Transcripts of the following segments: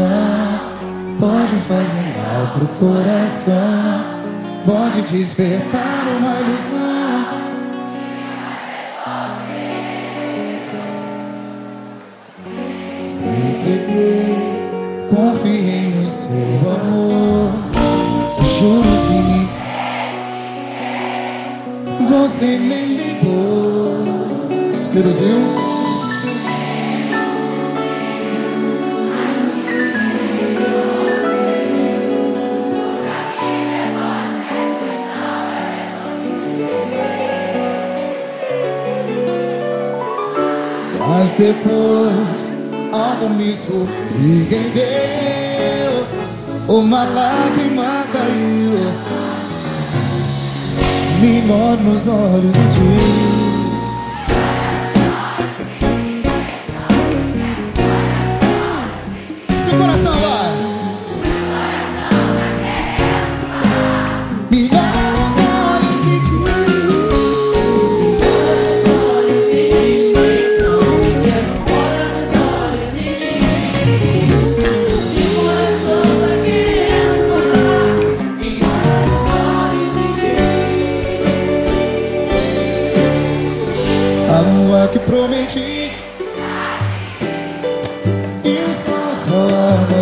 pode fazer mal pro coração, pode despertar uma ilusão. entreguei, confiei no seu amor. Juro que você nem ligou. Seduziu? Mas depois algo me surpreendeu. Uma lágrima caiu. Menor nos olhos e diz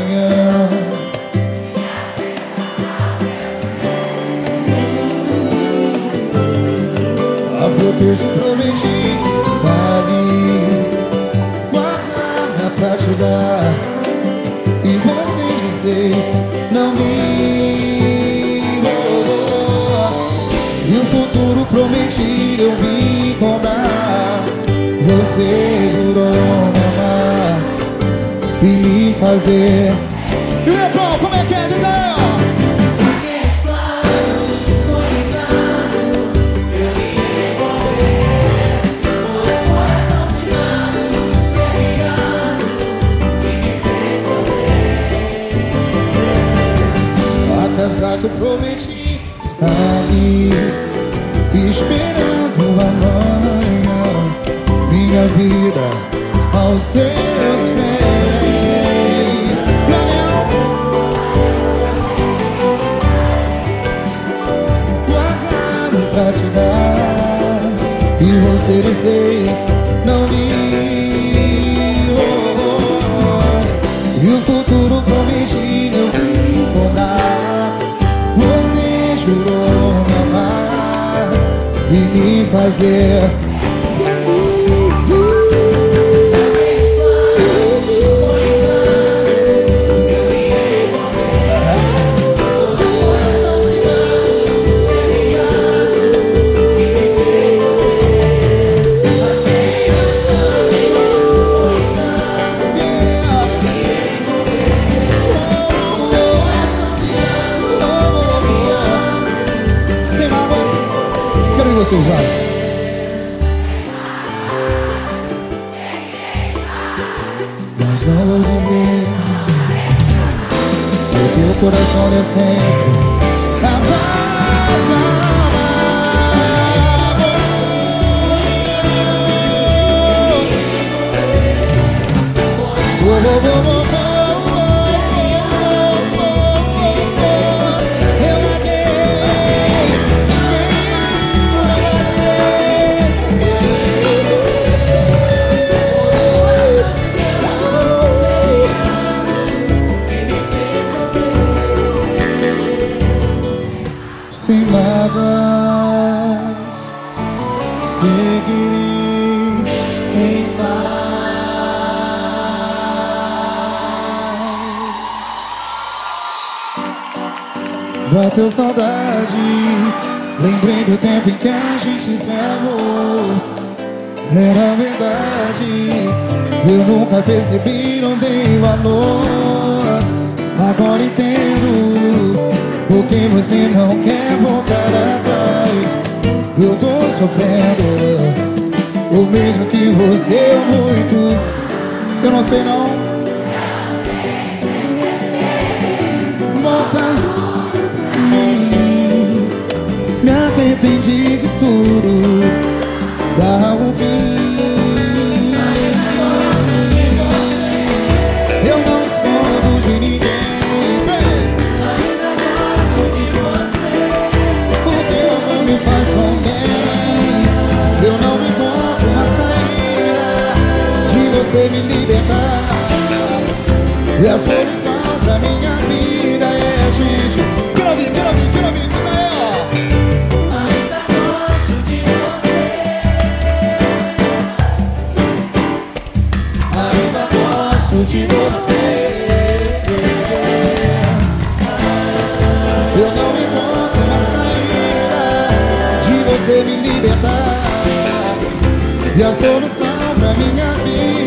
amanhã A flor que eu te prometi está ali Guardada pra te dar E você dizer não me fazer. E o refrão, como é que é? Diz aí, ó. A casa que eu prometi está ali, esperando a manhã minha vida aos seus pés. Dizer não me oh, e o futuro prometido eu vim cobrar. Você jurou me amar e me fazer vocês, vai. Mas não vou dizer que teu coração é sempre a oh. sem Bateu saudade, lembrei do tempo em que a gente se amou. Era verdade, eu nunca percebi, não dei valor. Agora entendo porque você não quer voltar atrás. Eu tô sofrendo. O mesmo que você muito. Eu não sei não Me arrependi de tudo. Dá um fim. Eu não escondo de ninguém. Ainda gosto de você O teu amor me faz comer Eu não encontro uma saída De você me libertar. E a solução pra minha vida é a gente. Quero ouvir, quero ouvir, quero ouvir, diz aí, ó. De você me libertar. E a solução pra minha vida